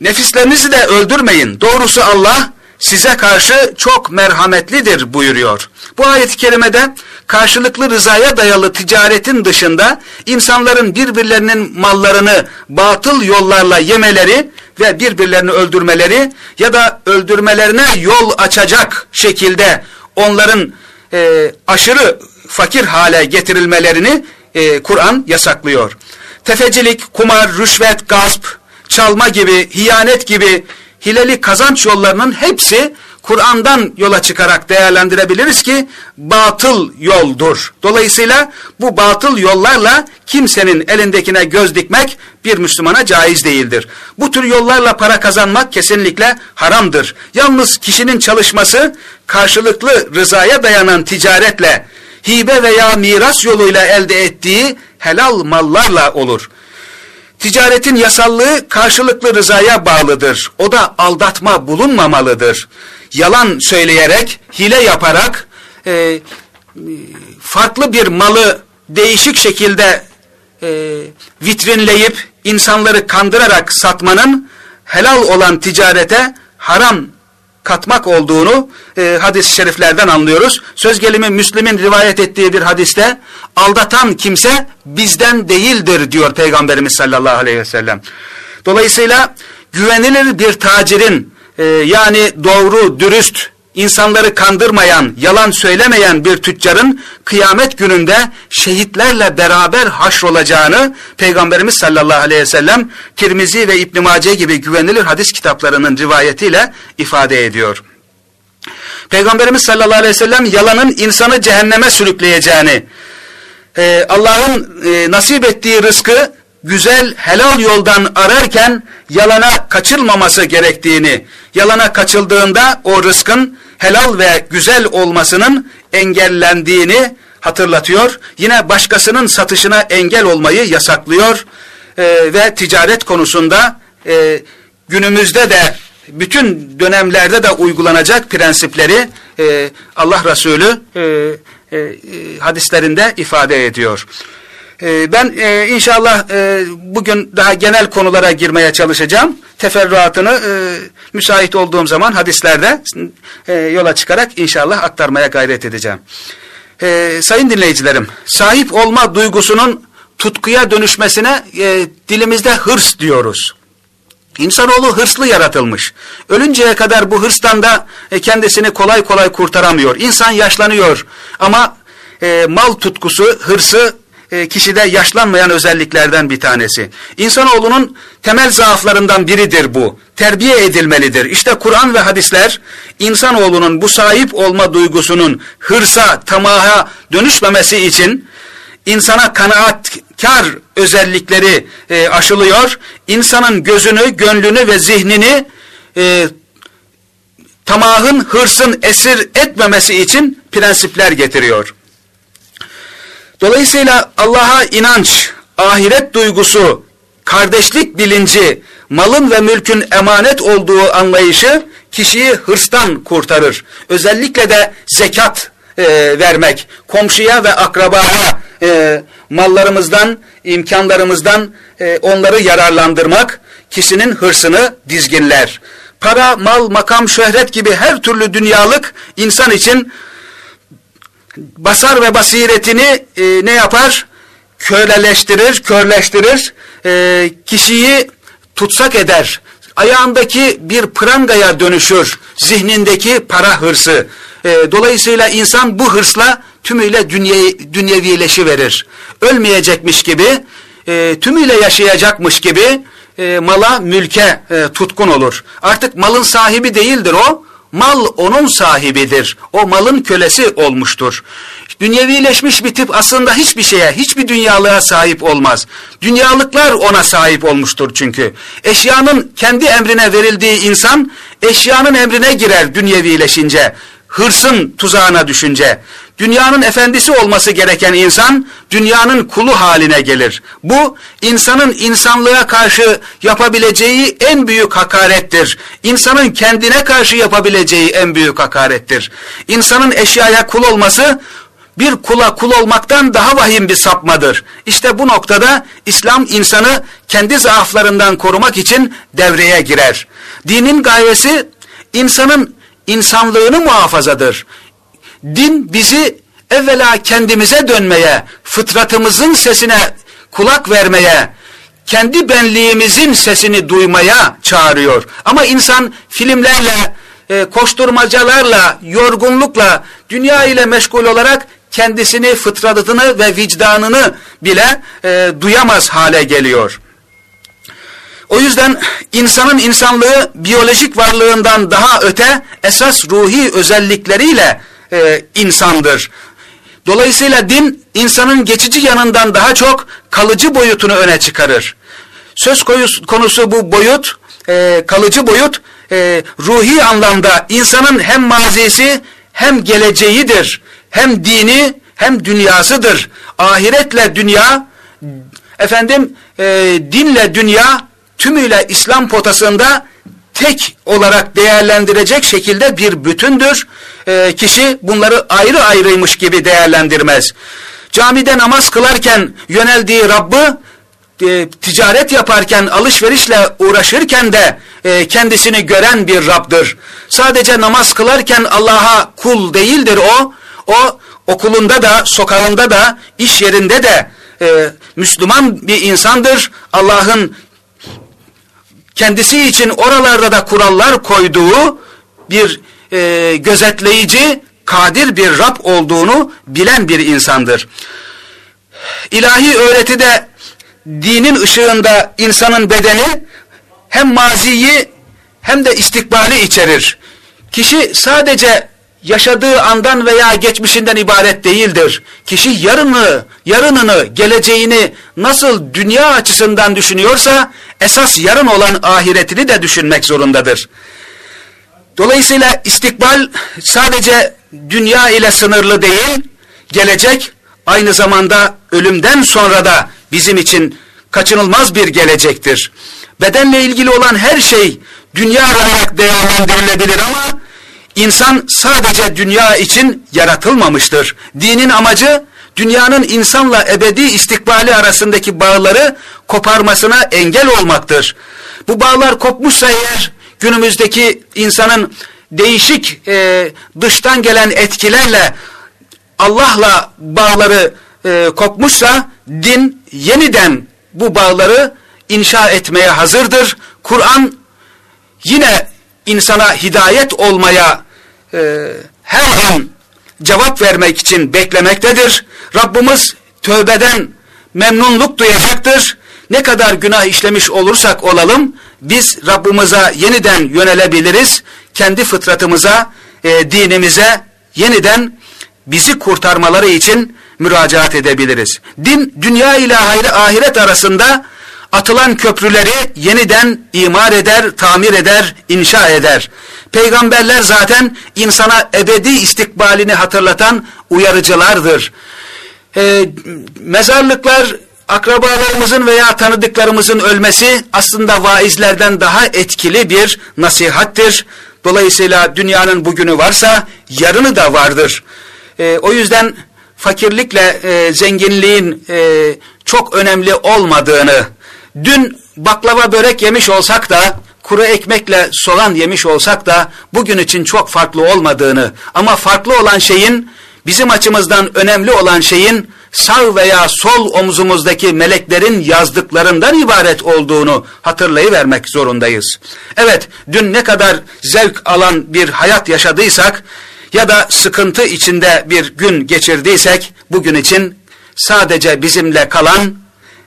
Nefislerinizi de öldürmeyin. Doğrusu Allah size karşı çok merhametlidir buyuruyor. Bu ayet-i kerimede karşılıklı rızaya dayalı ticaretin dışında insanların birbirlerinin mallarını batıl yollarla yemeleri ve birbirlerini öldürmeleri ya da öldürmelerine yol açacak şekilde onların e, aşırı fakir hale getirilmelerini e, Kur'an yasaklıyor. Tefecilik, kumar, rüşvet, gasp, çalma gibi, hiyanet gibi hileli kazanç yollarının hepsi Kur'an'dan yola çıkarak değerlendirebiliriz ki batıl yoldur. Dolayısıyla bu batıl yollarla kimsenin elindekine göz dikmek bir Müslümana caiz değildir. Bu tür yollarla para kazanmak kesinlikle haramdır. Yalnız kişinin çalışması karşılıklı rızaya dayanan ticaretle, hibe veya miras yoluyla elde ettiği helal mallarla olur. Ticaretin yasallığı karşılıklı rızaya bağlıdır. O da aldatma bulunmamalıdır. Yalan söyleyerek, hile yaparak e, farklı bir malı değişik şekilde e, vitrinleyip insanları kandırarak satmanın helal olan ticarete haram katmak olduğunu e, hadis-i şeriflerden anlıyoruz. Söz gelimi Müslim'in rivayet ettiği bir hadiste aldatan kimse bizden değildir diyor Peygamberimiz sallallahu aleyhi ve sellem. Dolayısıyla güvenilir bir tacirin e, yani doğru, dürüst, insanları kandırmayan, yalan söylemeyen bir tüccarın kıyamet gününde şehitlerle beraber haşrolacağını Peygamberimiz sallallahu aleyhi ve sellem Tirmizi ve İbn Mace gibi güvenilir hadis kitaplarının rivayetiyle ifade ediyor. Peygamberimiz sallallahu aleyhi ve sellem yalanın insanı cehenneme sürükleyeceğini, e, Allah'ın e, nasip ettiği rızkı güzel helal yoldan ararken yalana kaçılmaması gerektiğini, yalana kaçıldığında o rızkın helal ve güzel olmasının engellendiğini hatırlatıyor. Yine başkasının satışına engel olmayı yasaklıyor e, ve ticaret konusunda e, günümüzde de bütün dönemlerde de uygulanacak prensipleri e, Allah Resulü e, e, hadislerinde ifade ediyor. E, ben e, inşallah e, bugün daha genel konulara girmeye çalışacağım. Teferruatını e, müsait olduğum zaman hadislerde yola çıkarak inşallah aktarmaya gayret edeceğim. Sayın dinleyicilerim, sahip olma duygusunun tutkuya dönüşmesine dilimizde hırs diyoruz. İnsanoğlu hırslı yaratılmış. Ölünceye kadar bu hırstan da kendisini kolay kolay kurtaramıyor. İnsan yaşlanıyor ama mal tutkusu, hırsı e, kişide yaşlanmayan özelliklerden bir tanesi. İnsanoğlunun temel zaaflarından biridir bu. Terbiye edilmelidir. İşte Kur'an ve hadisler insanoğlunun bu sahip olma duygusunun hırsa, tamaha dönüşmemesi için insana kanaatkar özellikleri e, aşılıyor. İnsanın gözünü, gönlünü ve zihnini e, tamahın, hırsın esir etmemesi için prensipler getiriyor. Dolayısıyla Allah'a inanç, ahiret duygusu, kardeşlik bilinci, malın ve mülkün emanet olduğu anlayışı kişiyi hırstan kurtarır. Özellikle de zekat e, vermek, komşuya ve akrabaya e, mallarımızdan, imkanlarımızdan e, onları yararlandırmak kişinin hırsını dizginler. Para, mal, makam, şöhret gibi her türlü dünyalık insan için basar ve basiretini e, ne yapar? Köleleştirir, körleştirir, e, kişiyi tutsak eder. Ayağındaki bir prangaya dönüşür, zihnindeki para hırsı. E, dolayısıyla insan bu hırsla tümüyle dünye, dünyevileşi verir. Ölmeyecekmiş gibi, e, tümüyle yaşayacakmış gibi e, mala, mülke e, tutkun olur. Artık malın sahibi değildir o, Mal onun sahibidir. O malın kölesi olmuştur. Dünyevileşmiş bir tip aslında hiçbir şeye, hiçbir dünyalığa sahip olmaz. Dünyalıklar ona sahip olmuştur çünkü. Eşyanın kendi emrine verildiği insan, eşyanın emrine girer dünyevileşince. Hırsın tuzağına düşünce. Dünyanın efendisi olması gereken insan, dünyanın kulu haline gelir. Bu, insanın insanlığa karşı yapabileceği en büyük hakarettir. İnsanın kendine karşı yapabileceği en büyük hakarettir. İnsanın eşyaya kul olması, bir kula kul olmaktan daha vahim bir sapmadır. İşte bu noktada İslam insanı kendi zaaflarından korumak için devreye girer. Dinin gayesi insanın insanlığını muhafazadır. Din bizi evvela kendimize dönmeye, fıtratımızın sesine kulak vermeye, kendi benliğimizin sesini duymaya çağırıyor. Ama insan filmlerle, e, koşturmacalarla, yorgunlukla, dünya ile meşgul olarak kendisini, fıtratını ve vicdanını bile e, duyamaz hale geliyor. O yüzden insanın insanlığı biyolojik varlığından daha öte esas ruhi özellikleriyle e, insandır. Dolayısıyla din insanın geçici yanından daha çok kalıcı boyutunu öne çıkarır. Söz konusu bu boyut, e, kalıcı boyut e, ruhi anlamda insanın hem mazisi hem geleceğidir. Hem dini hem dünyasıdır. Ahiretle dünya, efendim e, dinle dünya tümüyle İslam potasında tek olarak değerlendirecek şekilde bir bütündür. E, kişi bunları ayrı ayrıymış gibi değerlendirmez. Camide namaz kılarken yöneldiği Rabb'ı e, ticaret yaparken, alışverişle uğraşırken de e, kendisini gören bir Rab'dır. Sadece namaz kılarken Allah'a kul değildir o. O okulunda da, sokağında da, iş yerinde de e, Müslüman bir insandır. Allah'ın kendisi için oralarda da kurallar koyduğu bir e, gözetleyici, kadir bir Rab olduğunu bilen bir insandır. İlahi öğretide dinin ışığında insanın bedeni hem maziyi hem de istikbali içerir. Kişi sadece yaşadığı andan veya geçmişinden ibaret değildir. Kişi yarını, yarınını, geleceğini nasıl dünya açısından düşünüyorsa esas yarın olan ahiretini de düşünmek zorundadır. Dolayısıyla istikbal sadece dünya ile sınırlı değil, gelecek aynı zamanda ölümden sonra da bizim için kaçınılmaz bir gelecektir. Bedenle ilgili olan her şey dünya olarak değerlendirilebilir ama insan sadece dünya için yaratılmamıştır. Dinin amacı dünyanın insanla ebedi istikbali arasındaki bağları koparmasına engel olmaktır. Bu bağlar kopmuşsa eğer günümüzdeki insanın değişik e, dıştan gelen etkilerle Allah'la bağları e, kopmuşsa din yeniden bu bağları inşa etmeye hazırdır. Kur'an yine insana hidayet olmaya e, her an cevap vermek için beklemektedir. Rabbimiz tövbeden memnunluk duyacaktır. Ne kadar günah işlemiş olursak olalım biz Rabbimize yeniden yönelebiliriz. Kendi fıtratımıza, e, dinimize yeniden bizi kurtarmaları için müracaat edebiliriz. Din dünya ile ahiret arasında atılan köprüleri yeniden imar eder, tamir eder, inşa eder. Peygamberler zaten insana ebedi istikbalini hatırlatan uyarıcılardır. Ee, mezarlıklar akrabalarımızın veya tanıdıklarımızın ölmesi aslında vaizlerden daha etkili bir nasihattir. Dolayısıyla dünyanın bugünü varsa yarını da vardır. Ee, o yüzden fakirlikle e, zenginliğin e, çok önemli olmadığını, dün baklava börek yemiş olsak da, kuru ekmekle soğan yemiş olsak da bugün için çok farklı olmadığını ama farklı olan şeyin bizim açımızdan önemli olan şeyin sağ veya sol omzumuzdaki meleklerin yazdıklarından ibaret olduğunu hatırlayıvermek zorundayız. Evet dün ne kadar zevk alan bir hayat yaşadıysak ya da sıkıntı içinde bir gün geçirdiysek bugün için sadece bizimle kalan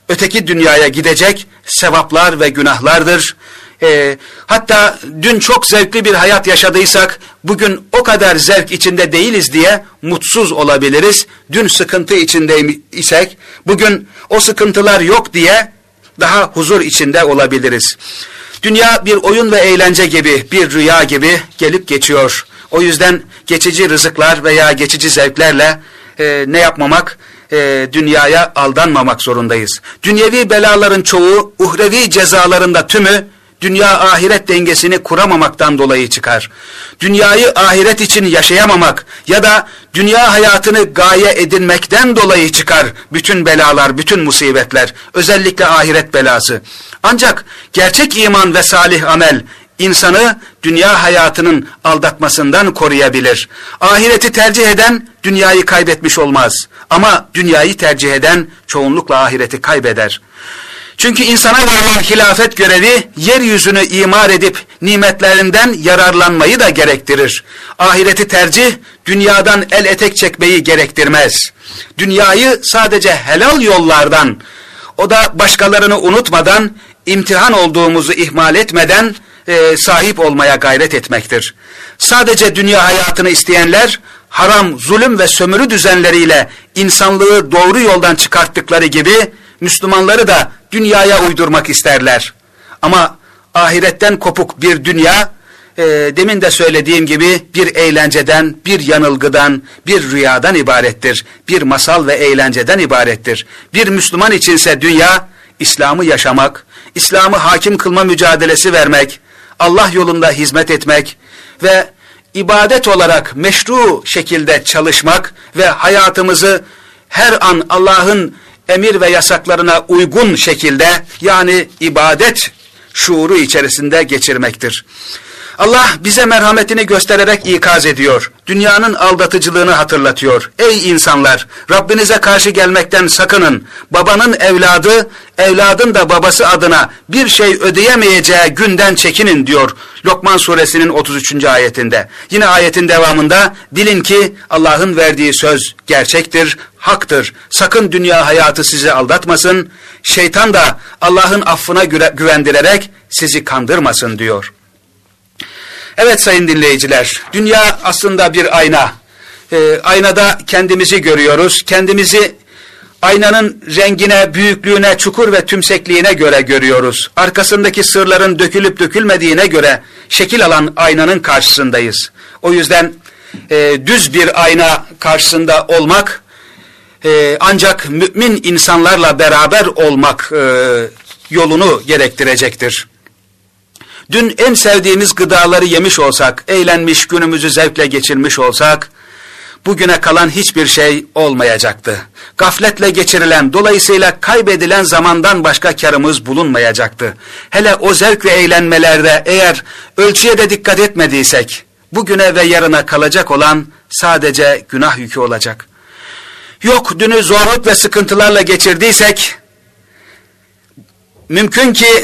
öteki dünyaya gidecek sevaplar ve günahlardır. E, hatta dün çok zevkli bir hayat yaşadıysak bugün o kadar zevk içinde değiliz diye mutsuz olabiliriz. Dün sıkıntı içinde isek bugün o sıkıntılar yok diye daha huzur içinde olabiliriz. Dünya bir oyun ve eğlence gibi, bir rüya gibi gelip geçiyor. O yüzden geçici rızıklar veya geçici zevklerle e, ne yapmamak? E, dünyaya aldanmamak zorundayız. Dünyevi belaların çoğu, uhrevi cezalarında tümü dünya ahiret dengesini kuramamaktan dolayı çıkar. Dünyayı ahiret için yaşayamamak ya da dünya hayatını gaye edinmekten dolayı çıkar bütün belalar, bütün musibetler, özellikle ahiret belası. Ancak gerçek iman ve salih amel insanı dünya hayatının aldatmasından koruyabilir. Ahireti tercih eden dünyayı kaybetmiş olmaz. Ama dünyayı tercih eden çoğunlukla ahireti kaybeder. Çünkü insana verilen hilafet görevi yeryüzünü imar edip nimetlerinden yararlanmayı da gerektirir. Ahireti tercih dünyadan el etek çekmeyi gerektirmez. Dünyayı sadece helal yollardan, o da başkalarını unutmadan, imtihan olduğumuzu ihmal etmeden e, sahip olmaya gayret etmektir. Sadece dünya hayatını isteyenler, haram, zulüm ve sömürü düzenleriyle insanlığı doğru yoldan çıkarttıkları gibi, Müslümanları da dünyaya uydurmak isterler. Ama ahiretten kopuk bir dünya, e, demin de söylediğim gibi bir eğlenceden, bir yanılgıdan, bir rüyadan ibarettir. Bir masal ve eğlenceden ibarettir. Bir Müslüman içinse dünya, İslam'ı yaşamak, İslam'ı hakim kılma mücadelesi vermek, Allah yolunda hizmet etmek ve ibadet olarak meşru şekilde çalışmak ve hayatımızı her an Allah'ın emir ve yasaklarına uygun şekilde yani ibadet şuuru içerisinde geçirmektir. Allah bize merhametini göstererek ikaz ediyor. Dünyanın aldatıcılığını hatırlatıyor. Ey insanlar! Rabbinize karşı gelmekten sakının. Babanın evladı, evladın da babası adına bir şey ödeyemeyeceği günden çekinin diyor. Lokman suresinin 33. ayetinde. Yine ayetin devamında bilin ki Allah'ın verdiği söz gerçektir, haktır. Sakın dünya hayatı sizi aldatmasın. Şeytan da Allah'ın affına güvendirerek sizi kandırmasın diyor. Evet sayın dinleyiciler, dünya aslında bir ayna. Ee, aynada kendimizi görüyoruz. Kendimizi aynanın rengine, büyüklüğüne, çukur ve tümsekliğine göre görüyoruz. Arkasındaki sırların dökülüp dökülmediğine göre şekil alan aynanın karşısındayız. O yüzden e, düz bir ayna karşısında olmak, e, ancak mümin insanlarla beraber olmak e, yolunu gerektirecektir. Dün en sevdiğimiz gıdaları yemiş olsak, eğlenmiş, günümüzü zevkle geçirmiş olsak, bugüne kalan hiçbir şey olmayacaktı. Gafletle geçirilen, dolayısıyla kaybedilen zamandan başka karımız bulunmayacaktı. Hele o zevk ve eğlenmelerde eğer ölçüye de dikkat etmediysek, bugüne ve yarına kalacak olan sadece günah yükü olacak. Yok dünü zorluk ve sıkıntılarla geçirdiysek, mümkün ki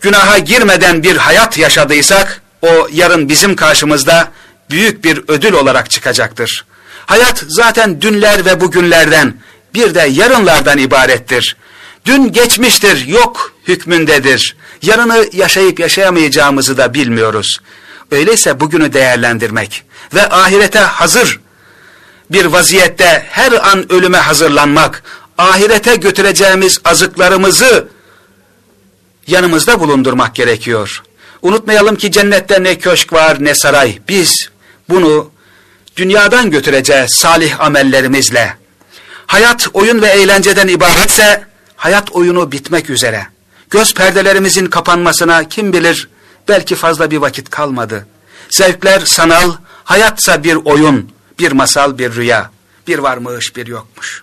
günaha girmeden bir hayat yaşadıysak, o yarın bizim karşımızda büyük bir ödül olarak çıkacaktır. Hayat zaten dünler ve bugünlerden, bir de yarınlardan ibarettir. Dün geçmiştir, yok hükmündedir. Yarını yaşayıp yaşayamayacağımızı da bilmiyoruz. Öyleyse bugünü değerlendirmek ve ahirete hazır bir vaziyette her an ölüme hazırlanmak, ahirete götüreceğimiz azıklarımızı yanımızda bulundurmak gerekiyor. Unutmayalım ki cennette ne köşk var ne saray. Biz bunu dünyadan götüreceğiz salih amellerimizle. Hayat oyun ve eğlenceden ibaretse hayat oyunu bitmek üzere. Göz perdelerimizin kapanmasına kim bilir belki fazla bir vakit kalmadı. Zevkler sanal, hayatsa bir oyun, bir masal, bir rüya. Bir varmış, bir yokmuş.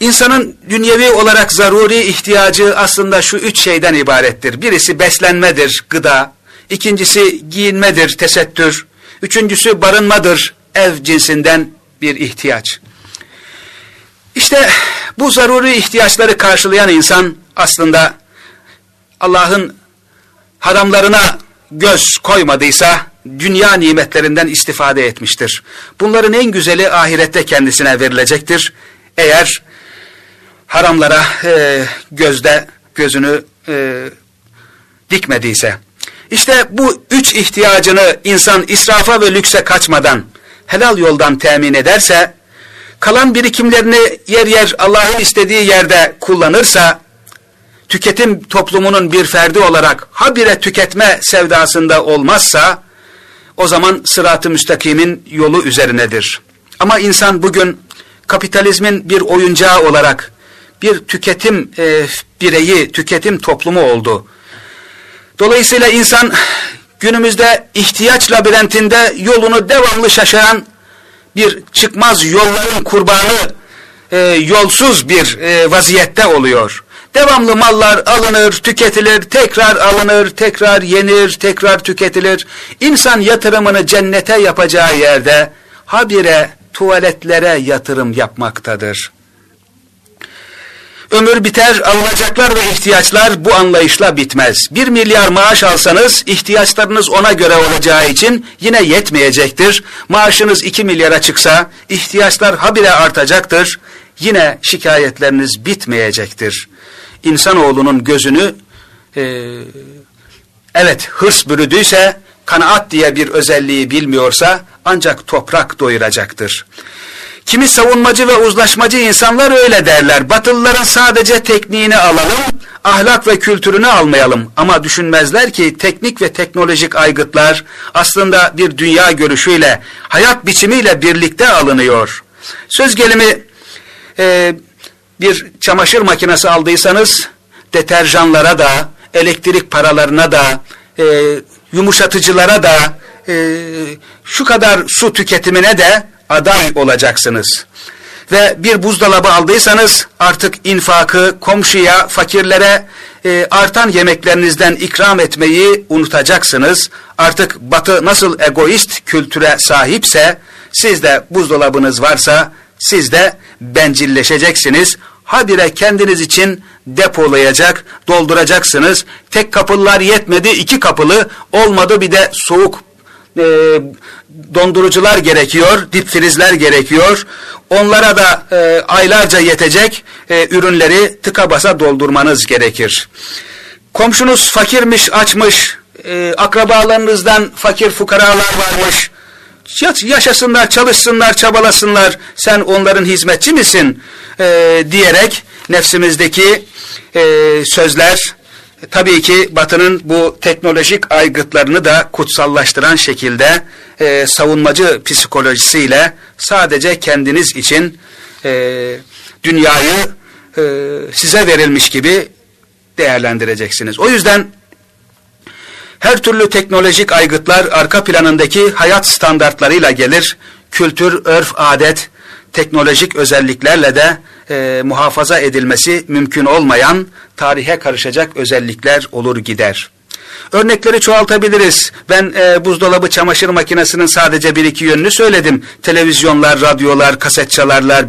İnsanın dünyevi olarak zaruri ihtiyacı aslında şu üç şeyden ibarettir. Birisi beslenmedir, gıda. İkincisi giyinmedir, tesettür. Üçüncüsü barınmadır, ev cinsinden bir ihtiyaç. İşte bu zaruri ihtiyaçları karşılayan insan aslında Allah'ın haramlarına göz koymadıysa dünya nimetlerinden istifade etmiştir. Bunların en güzeli ahirette kendisine verilecektir. Eğer haramlara e, gözde gözünü e, dikmediyse. İşte bu üç ihtiyacını insan israfa ve lükse kaçmadan helal yoldan temin ederse, kalan birikimlerini yer yer Allah'ın istediği yerde kullanırsa, tüketim toplumunun bir ferdi olarak habire tüketme sevdasında olmazsa, o zaman sırat-ı müstakimin yolu üzerinedir. Ama insan bugün kapitalizmin bir oyuncağı olarak bir tüketim e, bireyi, tüketim toplumu oldu. Dolayısıyla insan günümüzde ihtiyaç labirentinde yolunu devamlı şaşıran bir çıkmaz yolların kurbanı, e, yolsuz bir e, vaziyette oluyor. Devamlı mallar alınır, tüketilir, tekrar alınır, tekrar yenir, tekrar tüketilir. İnsan yatırımını cennete yapacağı yerde habire tuvaletlere yatırım yapmaktadır. Ömür biter, alınacaklar ve ihtiyaçlar bu anlayışla bitmez. Bir milyar maaş alsanız ihtiyaçlarınız ona göre olacağı için yine yetmeyecektir. Maaşınız iki milyara çıksa ihtiyaçlar habire artacaktır. Yine şikayetleriniz bitmeyecektir. İnsanoğlunun gözünü e, evet hırs bürüdüyse kanaat diye bir özelliği bilmiyorsa ancak toprak doyuracaktır. Kimi savunmacı ve uzlaşmacı insanlar öyle derler. Batılıların sadece tekniğini alalım, ahlak ve kültürünü almayalım. Ama düşünmezler ki teknik ve teknolojik aygıtlar aslında bir dünya görüşüyle, hayat biçimiyle birlikte alınıyor. Söz gelimi e, bir çamaşır makinesi aldıysanız deterjanlara da, elektrik paralarına da, e, yumuşatıcılara da, e, şu kadar su tüketimine de aday olacaksınız. Ve bir buzdolabı aldıysanız artık infakı komşuya, fakirlere e, artan yemeklerinizden ikram etmeyi unutacaksınız. Artık batı nasıl egoist kültüre sahipse siz de buzdolabınız varsa siz de bencilleşeceksiniz. Habire kendiniz için depolayacak, dolduracaksınız. Tek kapılar yetmedi, iki kapılı olmadı bir de soğuk e, dondurucular gerekiyor, dip frizler gerekiyor. Onlara da e, aylarca yetecek e, ürünleri tıka basa doldurmanız gerekir. Komşunuz fakirmiş, açmış, e, akrabalarınızdan fakir fukaralar varmış. Yaşasınlar, çalışsınlar, çabalasınlar, sen onların hizmetçi misin e, diyerek nefsimizdeki e, sözler, tabii ki Batı'nın bu teknolojik aygıtlarını da kutsallaştıran şekilde e, savunmacı psikolojisiyle sadece kendiniz için e, dünyayı e, size verilmiş gibi değerlendireceksiniz. O yüzden her türlü teknolojik aygıtlar arka planındaki hayat standartlarıyla gelir. Kültür, örf, adet, teknolojik özelliklerle de e, muhafaza edilmesi mümkün olmayan tarihe karışacak özellikler olur gider. Örnekleri çoğaltabiliriz. Ben e, buzdolabı çamaşır makinesinin sadece bir iki yönünü söyledim. Televizyonlar, radyolar, kaset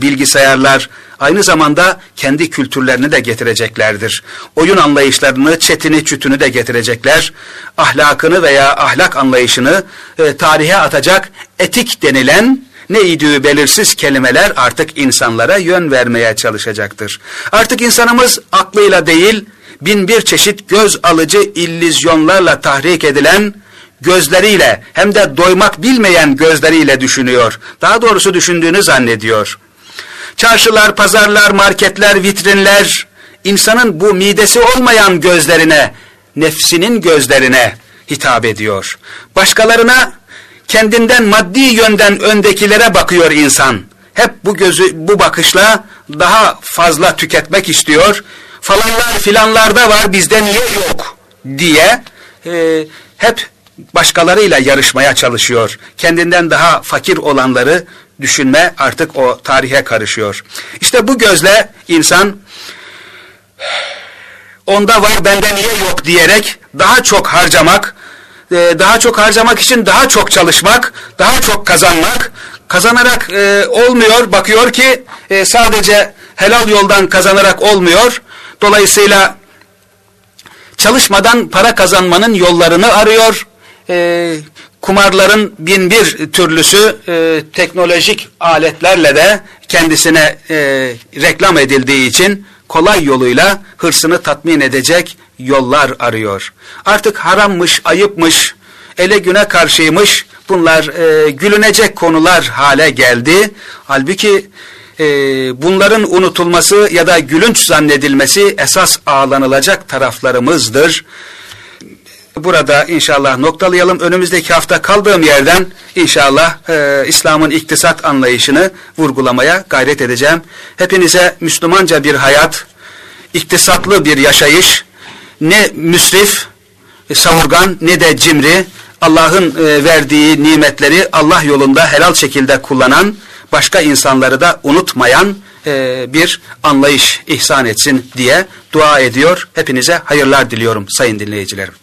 bilgisayarlar aynı zamanda kendi kültürlerini de getireceklerdir. Oyun anlayışlarını, çetini, çütünü de getirecekler. Ahlakını veya ahlak anlayışını e, tarihe atacak etik denilen ne idüğü belirsiz kelimeler artık insanlara yön vermeye çalışacaktır. Artık insanımız aklıyla değil, bin bir çeşit göz alıcı illüzyonlarla tahrik edilen gözleriyle hem de doymak bilmeyen gözleriyle düşünüyor. Daha doğrusu düşündüğünü zannediyor. Çarşılar, pazarlar, marketler, vitrinler insanın bu midesi olmayan gözlerine, nefsinin gözlerine hitap ediyor. Başkalarına kendinden maddi yönden öndekilere bakıyor insan. Hep bu gözü bu bakışla daha fazla tüketmek istiyor. Falanlar filanlarda var bizde niye yok diye e, hep başkalarıyla yarışmaya çalışıyor. Kendinden daha fakir olanları düşünme artık o tarihe karışıyor. İşte bu gözle insan onda var bende niye yok diyerek daha çok harcamak, e, daha çok harcamak için daha çok çalışmak, daha çok kazanmak, kazanarak e, olmuyor. Bakıyor ki e, sadece helal yoldan kazanarak olmuyor. Dolayısıyla çalışmadan para kazanmanın yollarını arıyor. kumarların bin bir türlüsü teknolojik aletlerle de kendisine reklam edildiği için kolay yoluyla hırsını tatmin edecek yollar arıyor. Artık harammış, ayıpmış, ele güne karşıymış bunlar e, gülünecek konular hale geldi. Halbuki e, bunların unutulması ya da gülünç zannedilmesi esas ağlanılacak taraflarımızdır. Burada inşallah noktalayalım. Önümüzdeki hafta kaldığım yerden inşallah e, İslam'ın iktisat anlayışını vurgulamaya gayret edeceğim. Hepinize Müslümanca bir hayat, iktisatlı bir yaşayış, ne müsrif, e, savurgan ne de cimri, Allah'ın e, verdiği nimetleri Allah yolunda helal şekilde kullanan, başka insanları da unutmayan e, bir anlayış ihsan etsin diye dua ediyor. Hepinize hayırlar diliyorum sayın dinleyicilerim.